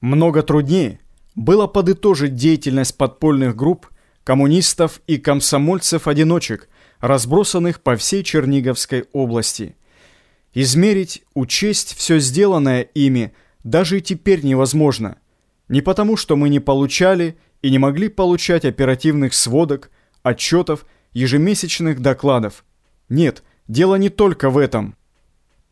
Много труднее было подытожить деятельность подпольных групп коммунистов и комсомольцев-одиночек, разбросанных по всей Черниговской области. Измерить, учесть все сделанное ими даже и теперь невозможно. Не потому, что мы не получали и не могли получать оперативных сводок, отчетов, ежемесячных докладов. Нет, дело не только в этом.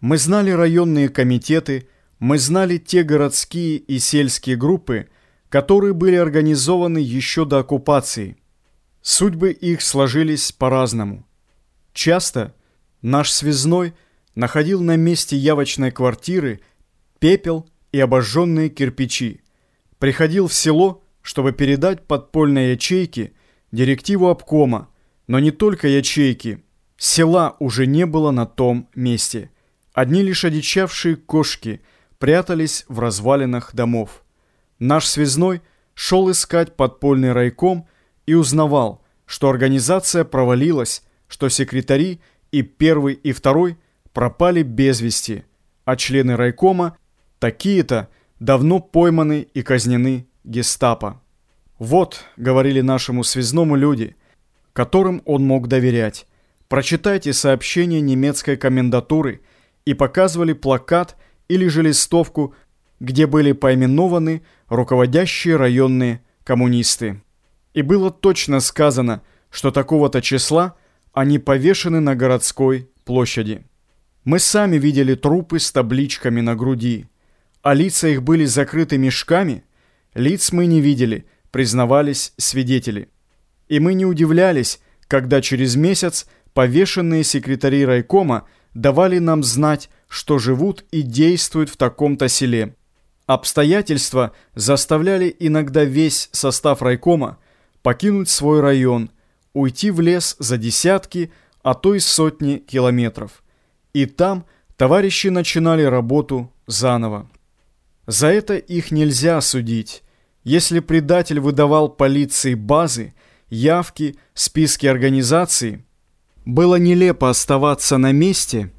Мы знали районные комитеты, мы знали те городские и сельские группы, которые были организованы еще до оккупации. Судьбы их сложились по-разному. Часто наш связной находил на месте явочной квартиры пепел и обожженные кирпичи. Приходил в село, чтобы передать подпольной ячейке директиву обкома, но не только ячейки. Села уже не было на том месте. Одни лишь одичавшие кошки прятались в развалинах домов. Наш связной шел искать подпольный райком и узнавал, что организация провалилась, что секретари и первый, и второй пропали без вести, а члены райкома, такие-то, давно пойманы и казнены гестапо. «Вот», — говорили нашему связному люди, которым он мог доверять, «прочитайте сообщение немецкой комендатуры», и показывали плакат или же листовку, где были поименованы руководящие районные коммунисты. И было точно сказано, что такого-то числа они повешены на городской площади. Мы сами видели трупы с табличками на груди, а лица их были закрыты мешками. Лиц мы не видели, признавались свидетели. И мы не удивлялись, когда через месяц повешенные секретари райкома давали нам знать, что живут и действуют в таком-то селе. Обстоятельства заставляли иногда весь состав райкома покинуть свой район, уйти в лес за десятки, а то и сотни километров. И там товарищи начинали работу заново. За это их нельзя судить. Если предатель выдавал полиции базы, явки, списки организаций – было нелепо оставаться на месте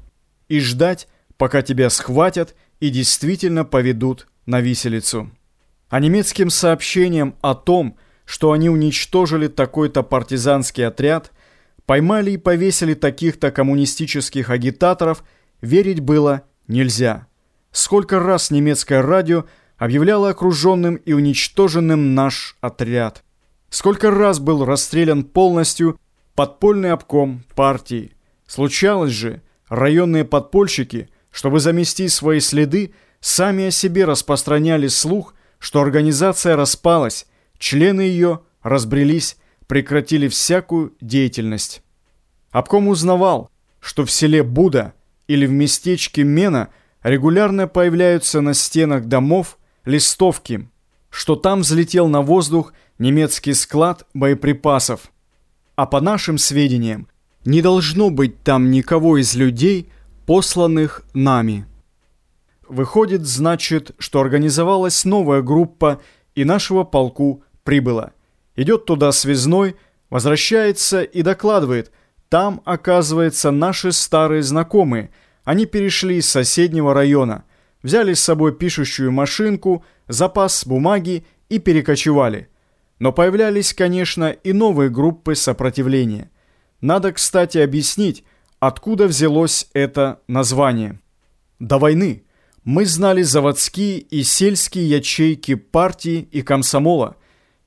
и ждать, пока тебя схватят и действительно поведут на виселицу. А немецким сообщением о том, что они уничтожили такой-то партизанский отряд, поймали и повесили таких-то коммунистических агитаторов, верить было нельзя. Сколько раз немецкое радио объявляло окруженным и уничтоженным наш отряд. Сколько раз был расстрелян полностью подпольный обком партии. Случалось же, районные подпольщики, чтобы замести свои следы, сами о себе распространяли слух, что организация распалась, члены ее разбрелись, прекратили всякую деятельность. Обком узнавал, что в селе Буда или в местечке Мена регулярно появляются на стенах домов листовки, что там взлетел на воздух немецкий склад боеприпасов, а по нашим сведениям, не должно быть там никого из людей, посланных нами. Выходит, значит, что организовалась новая группа, и нашего полку прибыла. Идет туда связной, возвращается и докладывает. Там, оказывается, наши старые знакомые. Они перешли из соседнего района, взяли с собой пишущую машинку, запас бумаги и перекочевали. Но появлялись, конечно, и новые группы сопротивления. Надо, кстати, объяснить, откуда взялось это название. До войны мы знали заводские и сельские ячейки партии и комсомола,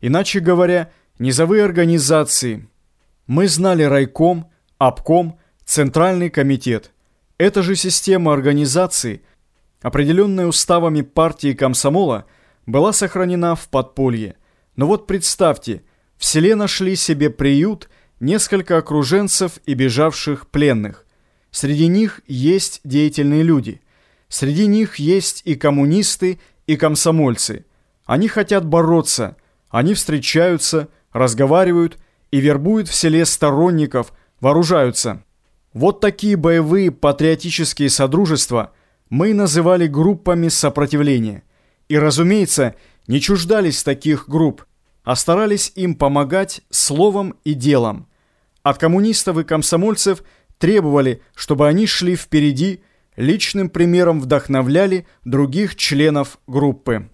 иначе говоря, низовые организации. Мы знали райком, обком, центральный комитет. Эта же система организации, определенная уставами партии и комсомола, была сохранена в подполье – но вот представьте, в селе нашли себе приют несколько окруженцев и бежавших пленных. Среди них есть деятельные люди. Среди них есть и коммунисты, и комсомольцы. Они хотят бороться. Они встречаются, разговаривают и вербуют в селе сторонников, вооружаются. Вот такие боевые патриотические содружества мы называли группами сопротивления. И, разумеется, не чуждались таких групп, а старались им помогать словом и делом. От коммунистов и комсомольцев требовали, чтобы они шли впереди, личным примером вдохновляли других членов группы.